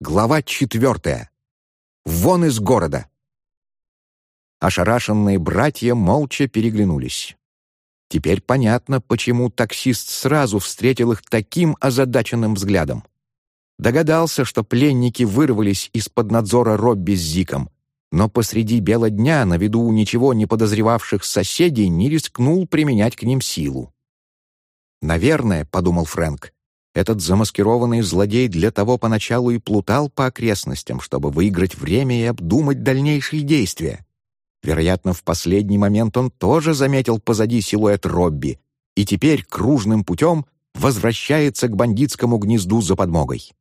Глава четвертая. Вон из города. Ошарашенные братья молча переглянулись. Теперь понятно, почему таксист сразу встретил их таким озадаченным взглядом. Догадался, что пленники вырвались из-под надзора Робби с Зиком, но посреди бела дня на виду у ничего не подозревавших соседей не рискнул применять к ним силу. «Наверное», — подумал Фрэнк, — «этот замаскированный злодей для того поначалу и плутал по окрестностям, чтобы выиграть время и обдумать дальнейшие действия. Вероятно, в последний момент он тоже заметил позади силуэт Робби и теперь кружным путем возвращается к бандитскому гнезду за подмогой.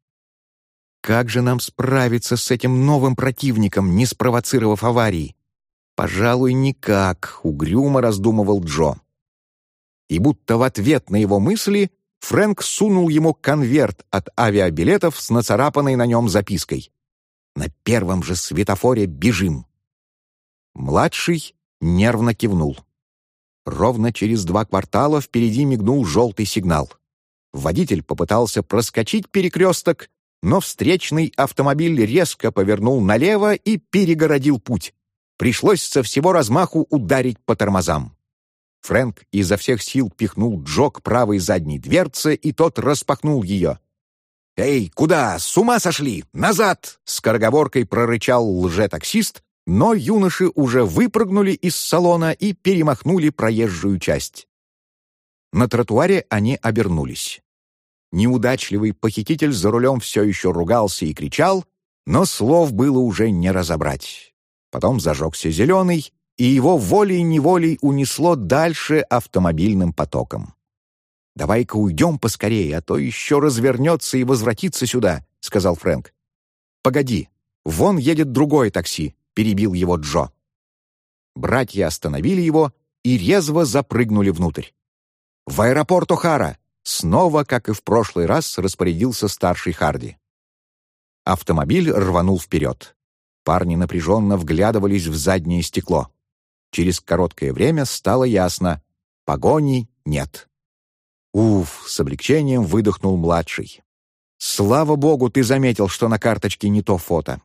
Как же нам справиться с этим новым противником, не спровоцировав аварии? Пожалуй, никак, угрюмо раздумывал Джо. И будто в ответ на его мысли Фрэнк сунул ему конверт от авиабилетов с нацарапанной на нем запиской. «На первом же светофоре бежим!» Младший нервно кивнул. Ровно через два квартала впереди мигнул желтый сигнал. Водитель попытался проскочить перекресток, но встречный автомобиль резко повернул налево и перегородил путь. Пришлось со всего размаху ударить по тормозам. Фрэнк изо всех сил пихнул Джо к правой задней дверце, и тот распахнул ее. «Эй, куда? С ума сошли? Назад!» — скороговоркой прорычал лжетаксист, но юноши уже выпрыгнули из салона и перемахнули проезжую часть. На тротуаре они обернулись. Неудачливый похититель за рулем все еще ругался и кричал, но слов было уже не разобрать. Потом зажегся зеленый, и его волей-неволей унесло дальше автомобильным потоком. «Давай-ка уйдем поскорее, а то еще развернется и возвратится сюда», — сказал Фрэнк. «Погоди, вон едет другое такси», — перебил его Джо. Братья остановили его и резво запрыгнули внутрь. «В аэропорт О'Хара!» Снова, как и в прошлый раз, распорядился старший Харди. Автомобиль рванул вперед. Парни напряженно вглядывались в заднее стекло. Через короткое время стало ясно — погони нет. «Уф!» — с облегчением выдохнул младший. «Слава богу, ты заметил, что на карточке не то фото».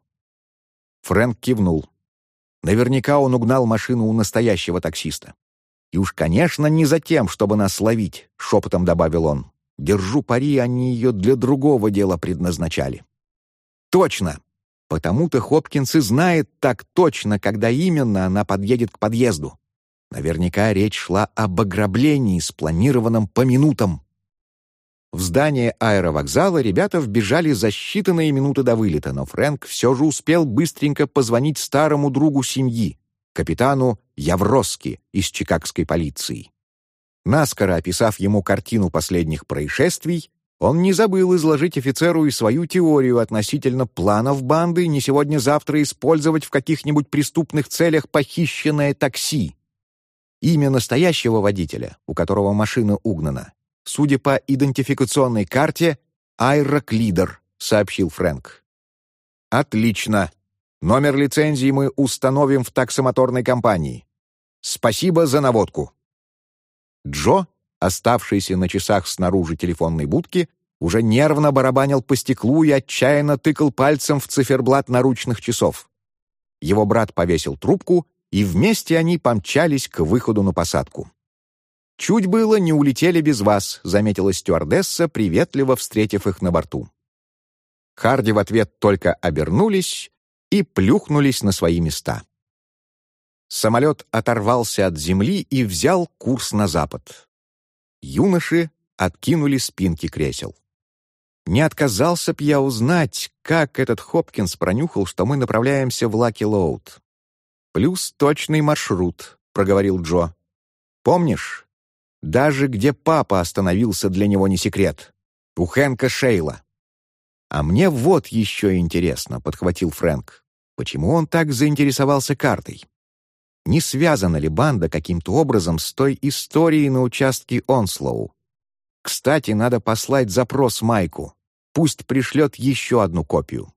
Фрэнк кивнул. Наверняка он угнал машину у настоящего таксиста. «И уж, конечно, не за тем, чтобы нас ловить», — шепотом добавил он. «Держу пари, они ее для другого дела предназначали». «Точно! Потому-то Хопкинс и знает так точно, когда именно она подъедет к подъезду. Наверняка речь шла об ограблении, спланированном по минутам». В здание аэровокзала ребята вбежали за считанные минуты до вылета, но Фрэнк все же успел быстренько позвонить старому другу семьи, капитану Явроски из чикагской полиции. Наскоро описав ему картину последних происшествий, он не забыл изложить офицеру и свою теорию относительно планов банды не сегодня-завтра использовать в каких-нибудь преступных целях похищенное такси. Имя настоящего водителя, у которого машина угнана, судя по идентификационной карте, Айрок Лидер, сообщил Фрэнк. «Отлично. Номер лицензии мы установим в таксомоторной компании. Спасибо за наводку». Джо, оставшийся на часах снаружи телефонной будки, уже нервно барабанил по стеклу и отчаянно тыкал пальцем в циферблат наручных часов. Его брат повесил трубку, и вместе они помчались к выходу на посадку. «Чуть было не улетели без вас», — заметила стюардесса, приветливо встретив их на борту. Харди в ответ только обернулись и плюхнулись на свои места. Самолет оторвался от земли и взял курс на запад. Юноши откинули спинки кресел. Не отказался б я узнать, как этот Хопкинс пронюхал, что мы направляемся в Лаки Лоуд. «Плюс точный маршрут», — проговорил Джо. «Помнишь? Даже где папа остановился, для него не секрет. У Хэнка Шейла». «А мне вот еще интересно», — подхватил Фрэнк. Почему он так заинтересовался картой? Не связана ли банда каким-то образом с той историей на участке Онслоу? Кстати, надо послать запрос Майку. Пусть пришлет еще одну копию.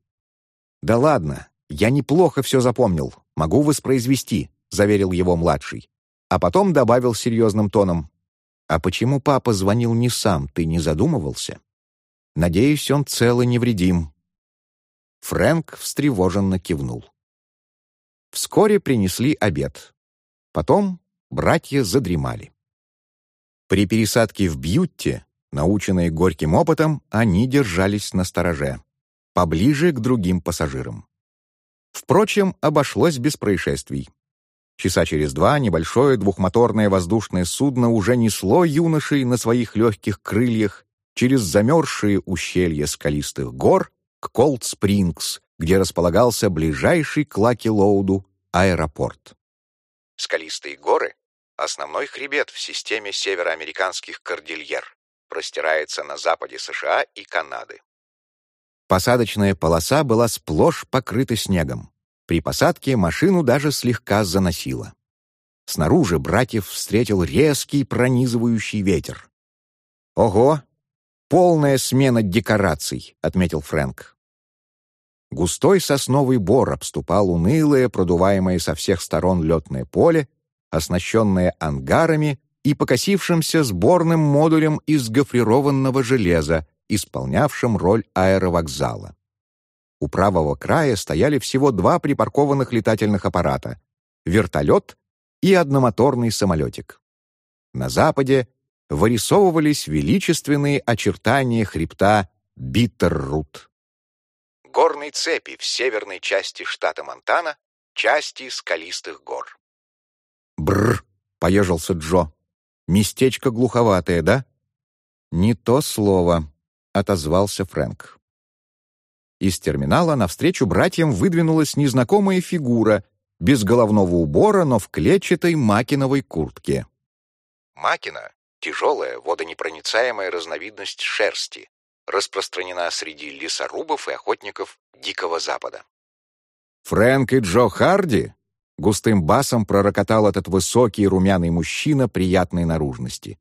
«Да ладно, я неплохо все запомнил. Могу воспроизвести», — заверил его младший. А потом добавил серьезным тоном. «А почему папа звонил не сам, ты не задумывался?» «Надеюсь, он цел и невредим. Фрэнк встревоженно кивнул. Вскоре принесли обед. Потом братья задремали. При пересадке в Бьютте, наученные горьким опытом, они держались на стороже, поближе к другим пассажирам. Впрочем, обошлось без происшествий. Часа через два небольшое двухмоторное воздушное судно уже несло юношей на своих легких крыльях через замерзшие ущелья скалистых гор к Колд-Спрингс, где располагался ближайший к Лаки-Лоуду аэропорт. Скалистые горы — основной хребет в системе североамериканских кордильер, простирается на западе США и Канады. Посадочная полоса была сплошь покрыта снегом. При посадке машину даже слегка заносило. Снаружи братьев встретил резкий пронизывающий ветер. «Ого! Полная смена декораций», — отметил Фрэнк. Густой сосновый бор обступал унылое, продуваемое со всех сторон летное поле, оснащенное ангарами и покосившимся сборным модулем из гофрированного железа, исполнявшим роль аэровокзала. У правого края стояли всего два припаркованных летательных аппарата — вертолет и одномоторный самолетик. На западе вырисовывались величественные очертания хребта Биттеррут. Горной цепи в северной части штата Монтана, части скалистых гор. Бррр, поежился Джо. Местечко глуховатое, да? Не то слово, отозвался Фрэнк. Из терминала навстречу братьям выдвинулась незнакомая фигура, без головного убора, но в клетчатой макиновой куртке. Макина — тяжелая, водонепроницаемая разновидность шерсти, распространена среди лесорубов и охотников Дикого Запада. «Фрэнк и Джо Харди?» — густым басом пророкотал этот высокий румяный мужчина приятной наружности.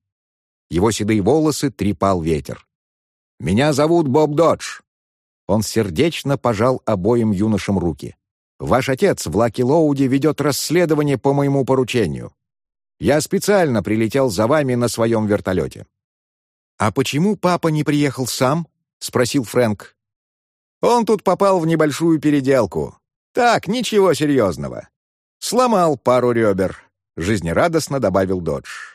Его седые волосы трепал ветер. «Меня зовут Боб Додж». Он сердечно пожал обоим юношам руки. «Ваш отец в Лаки-Лоуде ведет расследование по моему поручению. Я специально прилетел за вами на своем вертолете». «А почему папа не приехал сам?» — спросил Фрэнк. «Он тут попал в небольшую переделку. Так, ничего серьезного. Сломал пару ребер», — жизнерадостно добавил Додж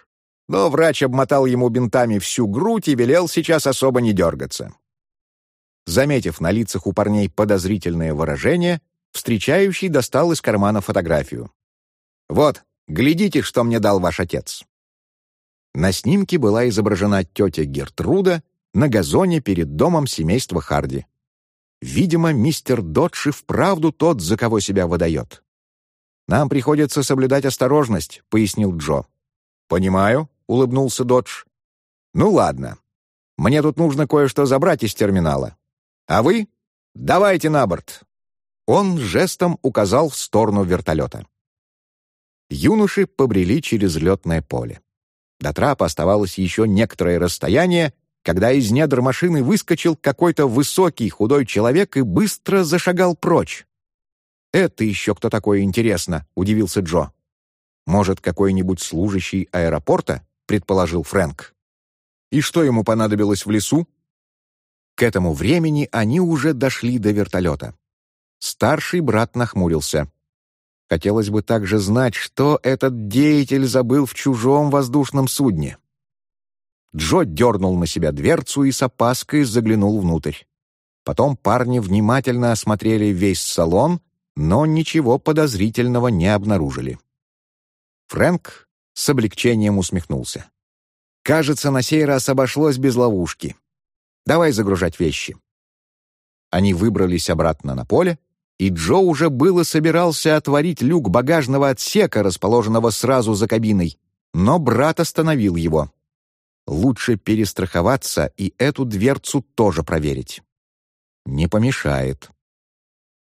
но врач обмотал ему бинтами всю грудь и велел сейчас особо не дергаться. Заметив на лицах у парней подозрительное выражение, встречающий достал из кармана фотографию. «Вот, глядите, что мне дал ваш отец». На снимке была изображена тетя Гертруда на газоне перед домом семейства Харди. Видимо, мистер Додж и вправду тот, за кого себя выдает. «Нам приходится соблюдать осторожность», — пояснил Джо. «Понимаю», улыбнулся Додж. «Ну ладно. Мне тут нужно кое-что забрать из терминала. А вы? Давайте на борт!» Он жестом указал в сторону вертолета. Юноши побрели через летное поле. До трапа оставалось еще некоторое расстояние, когда из недр машины выскочил какой-то высокий худой человек и быстро зашагал прочь. «Это еще кто такой, интересно?» — удивился Джо. «Может, какой-нибудь служащий аэропорта?» предположил Фрэнк. И что ему понадобилось в лесу? К этому времени они уже дошли до вертолета. Старший брат нахмурился. Хотелось бы также знать, что этот деятель забыл в чужом воздушном судне. Джо дернул на себя дверцу и с опаской заглянул внутрь. Потом парни внимательно осмотрели весь салон, но ничего подозрительного не обнаружили. Фрэнк с облегчением усмехнулся. «Кажется, на сей раз обошлось без ловушки. Давай загружать вещи». Они выбрались обратно на поле, и Джо уже было собирался отворить люк багажного отсека, расположенного сразу за кабиной, но брат остановил его. Лучше перестраховаться и эту дверцу тоже проверить. Не помешает.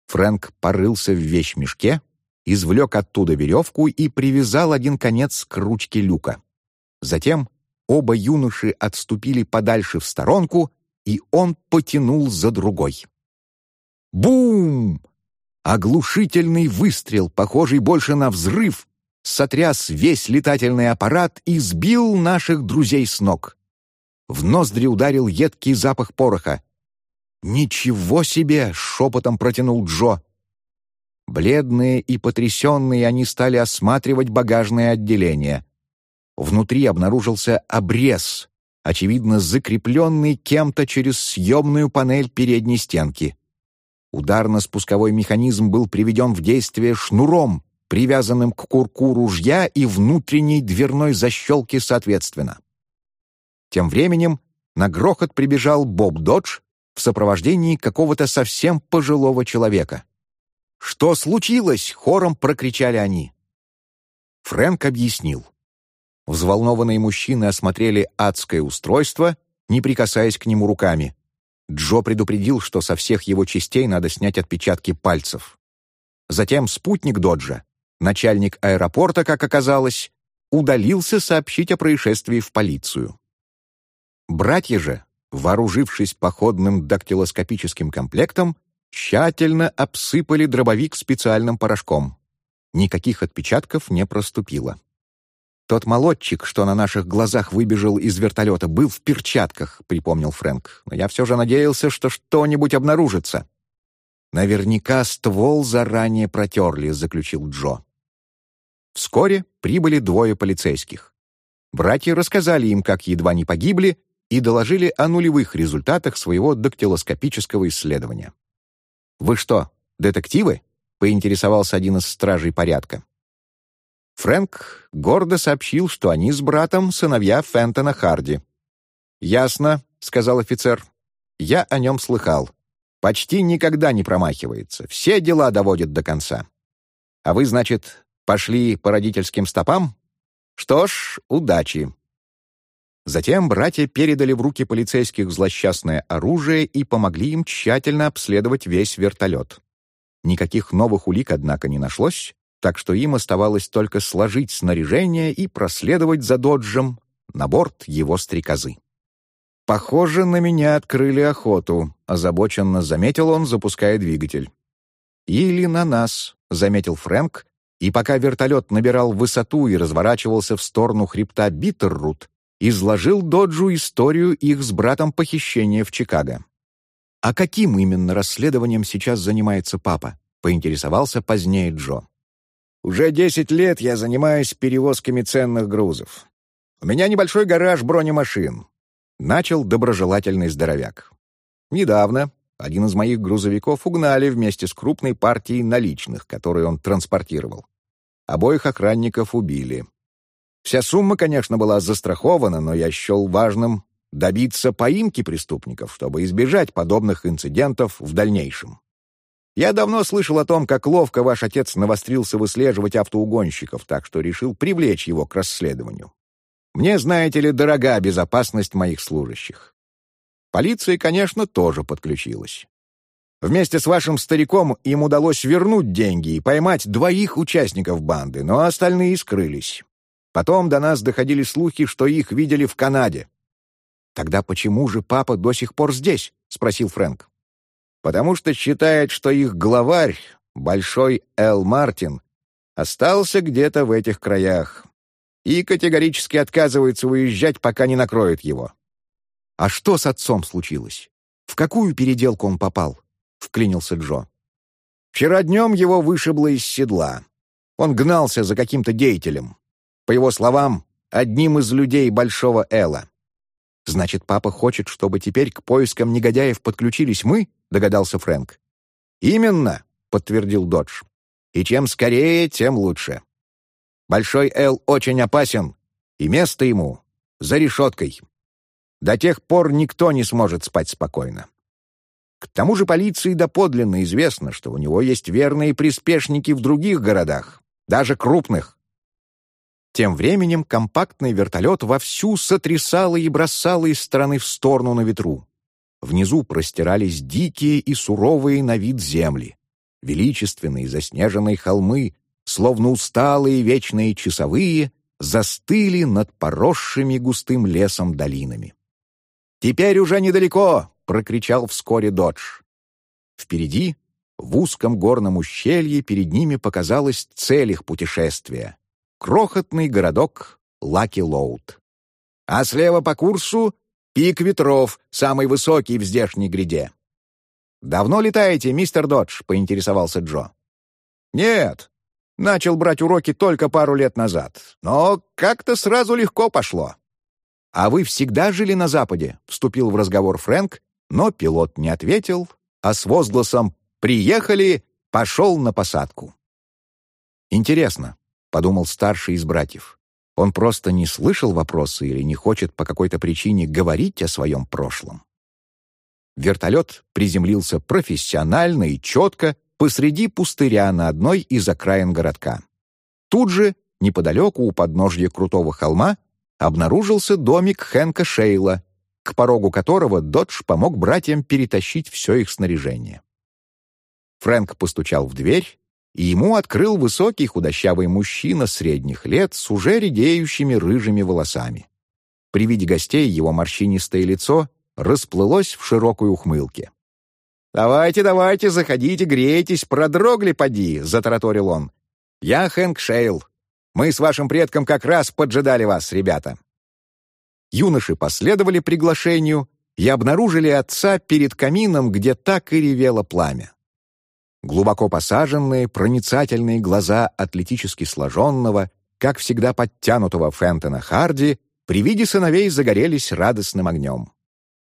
Фрэнк порылся в вещмешке, извлек оттуда веревку и привязал один конец к ручке люка. Затем оба юноши отступили подальше в сторонку, и он потянул за другой. Бум! Оглушительный выстрел, похожий больше на взрыв, сотряс весь летательный аппарат и сбил наших друзей с ног. В ноздри ударил едкий запах пороха. «Ничего себе!» — шепотом протянул Джо. Бледные и потрясенные они стали осматривать багажное отделение. Внутри обнаружился обрез, очевидно, закрепленный кем-то через съемную панель передней стенки. Ударно-спусковой механизм был приведен в действие шнуром, привязанным к курку ружья и внутренней дверной защелке соответственно. Тем временем на грохот прибежал Боб Додж в сопровождении какого-то совсем пожилого человека. «Что случилось?» — хором прокричали они. Фрэнк объяснил. Взволнованные мужчины осмотрели адское устройство, не прикасаясь к нему руками. Джо предупредил, что со всех его частей надо снять отпечатки пальцев. Затем спутник Доджа, начальник аэропорта, как оказалось, удалился сообщить о происшествии в полицию. Братья же, вооружившись походным дактилоскопическим комплектом, тщательно обсыпали дробовик специальным порошком. Никаких отпечатков не проступило. «Тот молодчик, что на наших глазах выбежал из вертолета, был в перчатках», — припомнил Фрэнк. «Но я все же надеялся, что что-нибудь обнаружится». «Наверняка ствол заранее протерли», — заключил Джо. Вскоре прибыли двое полицейских. Братья рассказали им, как едва не погибли, и доложили о нулевых результатах своего дактилоскопического исследования. «Вы что, детективы?» — поинтересовался один из стражей порядка. Фрэнк гордо сообщил, что они с братом сыновья Фентона Харди. «Ясно», — сказал офицер. «Я о нем слыхал. Почти никогда не промахивается. Все дела доводит до конца. А вы, значит, пошли по родительским стопам? Что ж, удачи». Затем братья передали в руки полицейских злосчастное оружие и помогли им тщательно обследовать весь вертолет. Никаких новых улик, однако, не нашлось, так что им оставалось только сложить снаряжение и проследовать за Доджем на борт его стрекозы. «Похоже, на меня открыли охоту», — озабоченно заметил он, запуская двигатель. «Или на нас», — заметил Фрэнк, и пока вертолет набирал высоту и разворачивался в сторону хребта Биттеррут, изложил Доджу историю их с братом похищения в Чикаго. «А каким именно расследованием сейчас занимается папа?» — поинтересовался позднее Джо. Уже десять лет я занимаюсь перевозками ценных грузов. У меня небольшой гараж бронемашин. Начал доброжелательный здоровяк. Недавно один из моих грузовиков угнали вместе с крупной партией наличных, которые он транспортировал. Обоих охранников убили. Вся сумма, конечно, была застрахована, но я счел важным добиться поимки преступников, чтобы избежать подобных инцидентов в дальнейшем. Я давно слышал о том, как ловко ваш отец навострился выслеживать автоугонщиков, так что решил привлечь его к расследованию. Мне, знаете ли, дорога безопасность моих служащих. Полиция, конечно, тоже подключилась. Вместе с вашим стариком им удалось вернуть деньги и поймать двоих участников банды, но остальные скрылись. Потом до нас доходили слухи, что их видели в Канаде. «Тогда почему же папа до сих пор здесь?» — спросил Фрэнк потому что считает, что их главарь, Большой Эл Мартин, остался где-то в этих краях и категорически отказывается уезжать, пока не накроет его. «А что с отцом случилось? В какую переделку он попал?» — вклинился Джо. «Вчера днем его вышибло из седла. Он гнался за каким-то деятелем. По его словам, одним из людей Большого Эла. Значит, папа хочет, чтобы теперь к поискам негодяев подключились мы?» догадался Фрэнк. «Именно», — подтвердил Додж. «И чем скорее, тем лучше. Большой Эл очень опасен, и место ему за решеткой. До тех пор никто не сможет спать спокойно. К тому же полиции доподлинно известно, что у него есть верные приспешники в других городах, даже крупных. Тем временем компактный вертолет вовсю сотрясало и бросало из стороны в сторону на ветру. Внизу простирались дикие и суровые на вид земли. Величественные заснеженные холмы, словно усталые вечные часовые, застыли над поросшими густым лесом долинами. «Теперь уже недалеко!» — прокричал вскоре Додж. Впереди, в узком горном ущелье, перед ними показалась цель их путешествия — крохотный городок Лаки-Лоуд. А слева по курсу Пик ветров, самый высокий в здешней гряде. «Давно летаете, мистер Додж?» — поинтересовался Джо. «Нет. Начал брать уроки только пару лет назад. Но как-то сразу легко пошло». «А вы всегда жили на Западе?» — вступил в разговор Фрэнк, но пилот не ответил, а с возгласом «Приехали!» пошел на посадку. «Интересно», — подумал старший из братьев, «он просто не слышал вопросы или не хочет по какой-то причине говорить о своем прошлом?» Вертолет приземлился профессионально и четко посреди пустыря на одной из окраин городка. Тут же, неподалеку у подножья крутого холма, обнаружился домик Хэнка Шейла, к порогу которого Додж помог братьям перетащить все их снаряжение. Фрэнк постучал в дверь, и ему открыл высокий худощавый мужчина средних лет с уже редеющими рыжими волосами. При виде гостей его морщинистое лицо расплылось в широкой ухмылке. «Давайте, давайте, заходите, грейтесь, продрогли, поди!» — затараторил он. «Я Хэнк Шейл. Мы с вашим предком как раз поджидали вас, ребята». Юноши последовали приглашению и обнаружили отца перед камином, где так и ревело пламя. Глубоко посаженные, проницательные глаза атлетически сложенного, как всегда подтянутого Фентона Харди, при виде сыновей загорелись радостным огнем.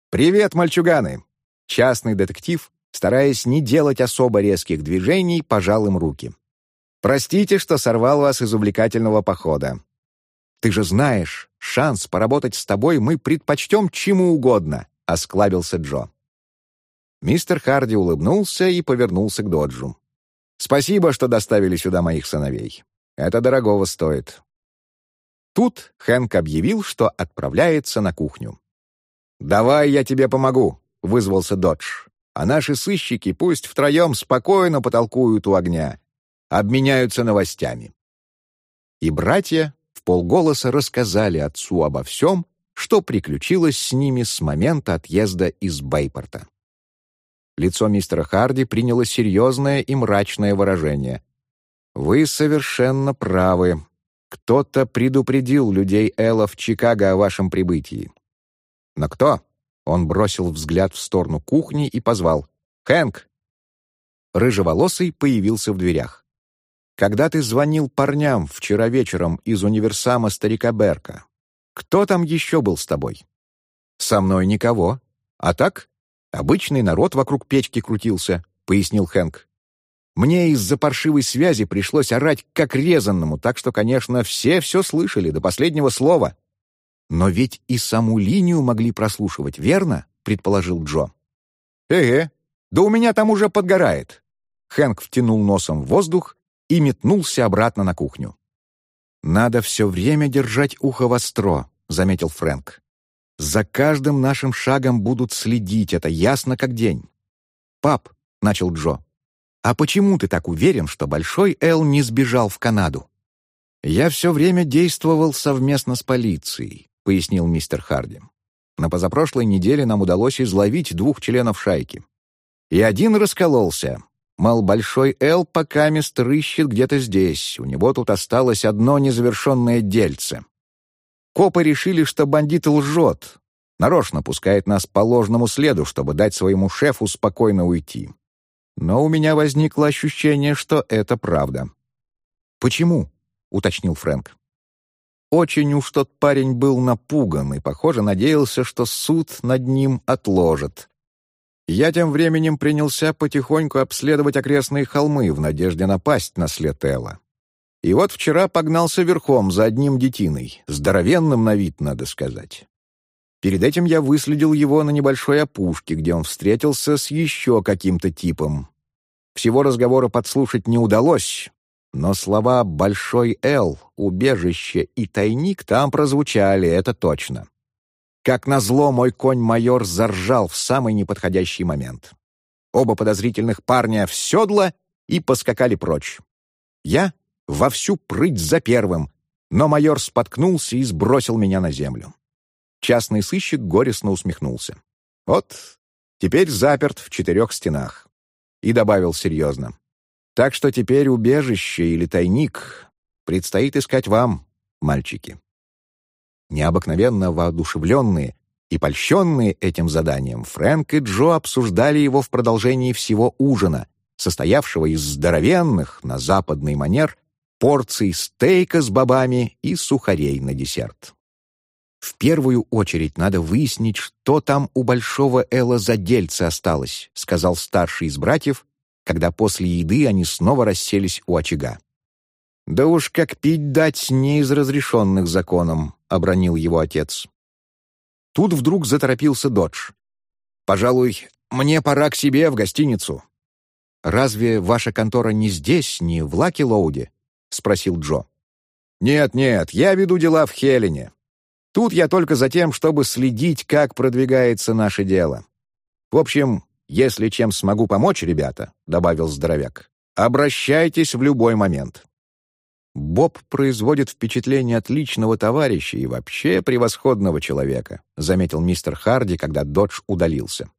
«Привет, мальчуганы!» Частный детектив, стараясь не делать особо резких движений, пожал им руки. «Простите, что сорвал вас из увлекательного похода. Ты же знаешь, шанс поработать с тобой мы предпочтем чему угодно», — осклабился Джо. Мистер Харди улыбнулся и повернулся к Доджу. «Спасибо, что доставили сюда моих сыновей. Это дорогого стоит». Тут Хэнк объявил, что отправляется на кухню. «Давай я тебе помогу», — вызвался Додж. «А наши сыщики пусть втроем спокойно потолкуют у огня, обменяются новостями». И братья в полголоса рассказали отцу обо всем, что приключилось с ними с момента отъезда из Бейпорта. Лицо мистера Харди приняло серьезное и мрачное выражение. «Вы совершенно правы. Кто-то предупредил людей Элла в Чикаго о вашем прибытии. «Но кто?» Он бросил взгляд в сторону кухни и позвал. «Хэнк!» Рыжеволосый появился в дверях. «Когда ты звонил парням вчера вечером из универсама старика Берка, кто там еще был с тобой?» «Со мной никого. А так, обычный народ вокруг печки крутился», — пояснил Хэнк. «Мне из-за паршивой связи пришлось орать как резанному, так что, конечно, все все слышали до последнего слова». «Но ведь и саму линию могли прослушивать, верно?» — предположил Джо. «Э-э, да у меня там уже подгорает». Хэнк втянул носом в воздух и метнулся обратно на кухню. «Надо все время держать ухо востро», — заметил Фрэнк. «За каждым нашим шагом будут следить, это ясно как день». «Пап», — начал Джо, — «а почему ты так уверен, что Большой Эл не сбежал в Канаду?» «Я все время действовал совместно с полицией пояснил мистер Харди. На позапрошлой неделе нам удалось изловить двух членов шайки. И один раскололся. Мол, Большой Эл пока мест рыщет где-то здесь, у него тут осталось одно незавершенное дельце. Копы решили, что бандит лжет, нарочно пускает нас по ложному следу, чтобы дать своему шефу спокойно уйти. Но у меня возникло ощущение, что это правда. «Почему?» — уточнил Фрэнк. Очень уж тот парень был напуган и, похоже, надеялся, что суд над ним отложит. Я тем временем принялся потихоньку обследовать окрестные холмы в надежде напасть на след Элла. И вот вчера погнался верхом за одним детиной, здоровенным на вид, надо сказать. Перед этим я выследил его на небольшой опушке, где он встретился с еще каким-то типом. Всего разговора подслушать не удалось, но слова «Большой Л», «убежище» и «тайник» там прозвучали, это точно. Как назло, мой конь-майор заржал в самый неподходящий момент. Оба подозрительных парня в седло и поскакали прочь. Я вовсю прыть за первым, но майор споткнулся и сбросил меня на землю. Частный сыщик горестно усмехнулся. Вот, теперь заперт в четырех стенах. И добавил серьезно. Так что теперь убежище или тайник предстоит искать вам, мальчики. Необыкновенно воодушевленные, И польщенные этим заданием, Фрэнк и Джо обсуждали его в продолжении всего ужина, состоявшего из здоровенных, на западный манер, порций стейка с бобами и сухарей на десерт. «В первую очередь надо выяснить, что там у Большого Элла за дельце осталось», сказал старший из братьев, когда после еды они снова расселись у очага. «Да уж как пить дать не из разрешенных законом», — обронил его отец. Тут вдруг заторопился Додж. «Пожалуй, мне пора к себе в гостиницу». «Разве ваша контора не здесь, не в Лаки-Лоуде?» — спросил Джо. «Нет-нет, я веду дела в Хелене. Тут я только за тем, чтобы следить, как продвигается наше дело. В общем, если чем смогу помочь, ребята», — добавил здоровяк, — «обращайтесь в любой момент». «Боб производит впечатление отличного товарища и вообще превосходного человека», заметил мистер Харди, когда Додж удалился.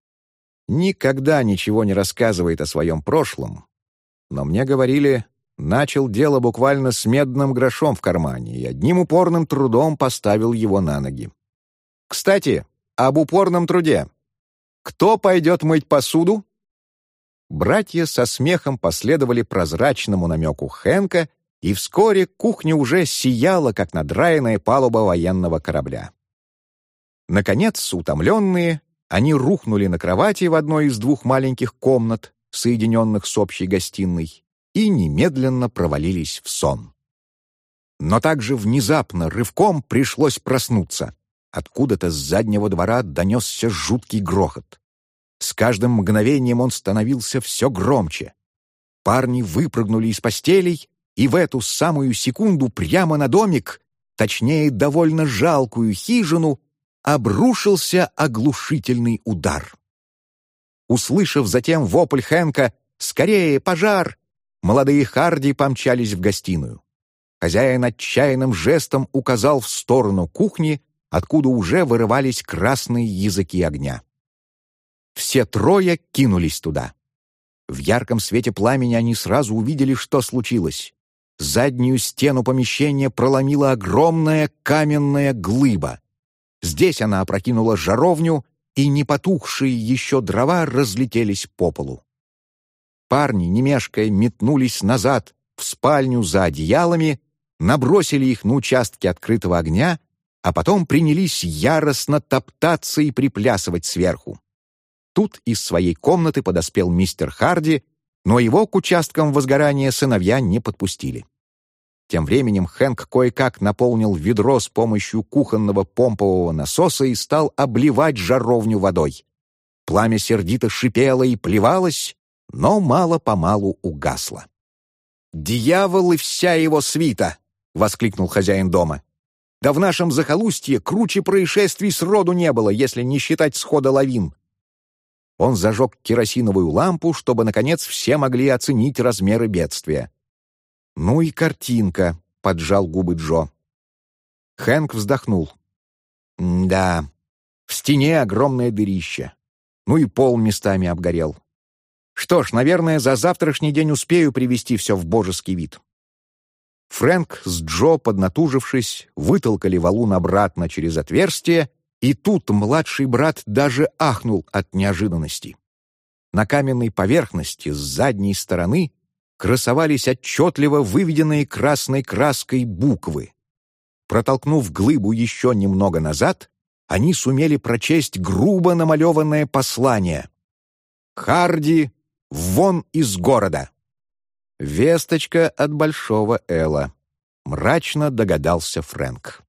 «Никогда ничего не рассказывает о своем прошлом, но мне говорили, начал дело буквально с медным грошом в кармане и одним упорным трудом поставил его на ноги. Кстати, об упорном труде. Кто пойдет мыть посуду?» Братья со смехом последовали прозрачному намеку Хэнка и вскоре кухня уже сияла, как надраенная палуба военного корабля. Наконец, утомленные, они рухнули на кровати в одной из двух маленьких комнат, соединенных с общей гостиной, и немедленно провалились в сон. Но также внезапно рывком пришлось проснуться. Откуда-то с заднего двора донесся жуткий грохот. С каждым мгновением он становился все громче. Парни выпрыгнули из постелей и в эту самую секунду прямо на домик, точнее, довольно жалкую хижину, обрушился оглушительный удар. Услышав затем вопль Хэнка «Скорее, пожар!», молодые Харди помчались в гостиную. Хозяин отчаянным жестом указал в сторону кухни, откуда уже вырывались красные языки огня. Все трое кинулись туда. В ярком свете пламени они сразу увидели, что случилось. Заднюю стену помещения проломила огромная каменная глыба. Здесь она опрокинула жаровню, и непотухшие еще дрова разлетелись по полу. Парни, не мешкая, метнулись назад, в спальню за одеялами, набросили их на участки открытого огня, а потом принялись яростно топтаться и приплясывать сверху. Тут из своей комнаты подоспел мистер Харди но его к участкам возгорания сыновья не подпустили. Тем временем Хэнк кое-как наполнил ведро с помощью кухонного помпового насоса и стал обливать жаровню водой. Пламя сердито шипело и плевалось, но мало-помалу угасло. «Дьявол и вся его свита!» — воскликнул хозяин дома. «Да в нашем захолустье круче происшествий сроду не было, если не считать схода лавин. Он зажег керосиновую лампу, чтобы, наконец, все могли оценить размеры бедствия. «Ну и картинка», — поджал губы Джо. Хэнк вздохнул. «Да, в стене огромное дырище. Ну и пол местами обгорел. Что ж, наверное, за завтрашний день успею привести все в божеский вид». Фрэнк с Джо, поднатужившись, вытолкали валун обратно через отверстие и тут младший брат даже ахнул от неожиданности. На каменной поверхности с задней стороны красовались отчетливо выведенные красной краской буквы. Протолкнув глыбу еще немного назад, они сумели прочесть грубо намалеванное послание. «Харди, вон из города!» «Весточка от Большого Эла», — мрачно догадался Фрэнк.